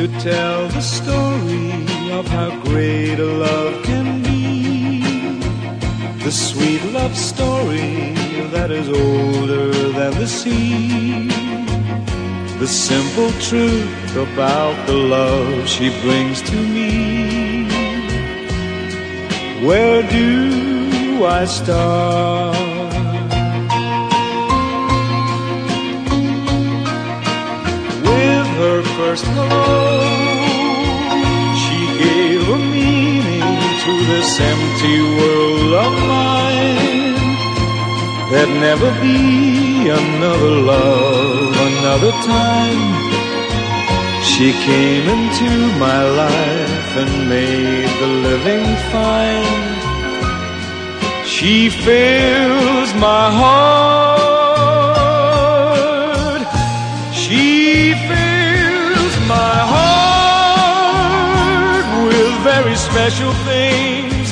to tell the story of how great a love can be. The sweet love story that is older than the sea. The simple truth about the love she brings to me. Where do I start? First hello, she gave a meaning to this empty world of mine. There'd never be another love, another time. She came into my life and made the living fine. She fills my heart. Special things,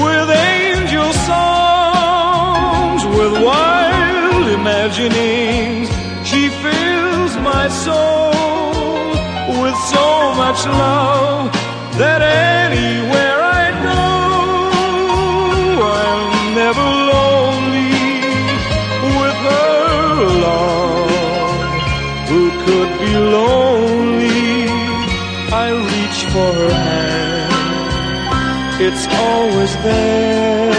with angel songs, with wild imaginings. She fills my soul with so much love that anywhere I go, I'm never lonely with her love. Who could be lonely? I reach for her hand, it's always there.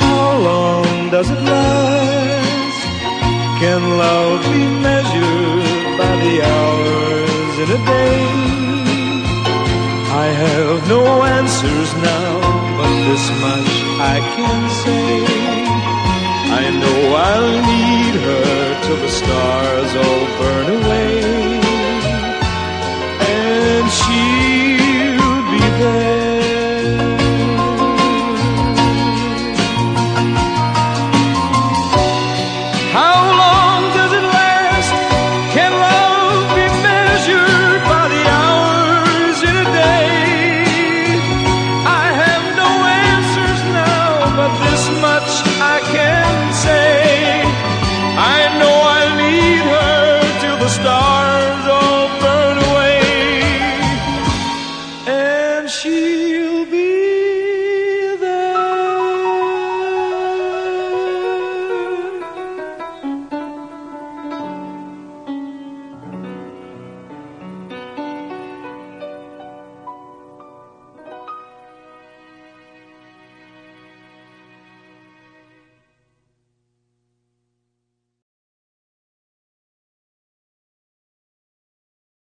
How long does it last? Can love be measured by the hours in a day? I have no answers now, but this much I can say. I know I'll need her till the stars all burn away. 心。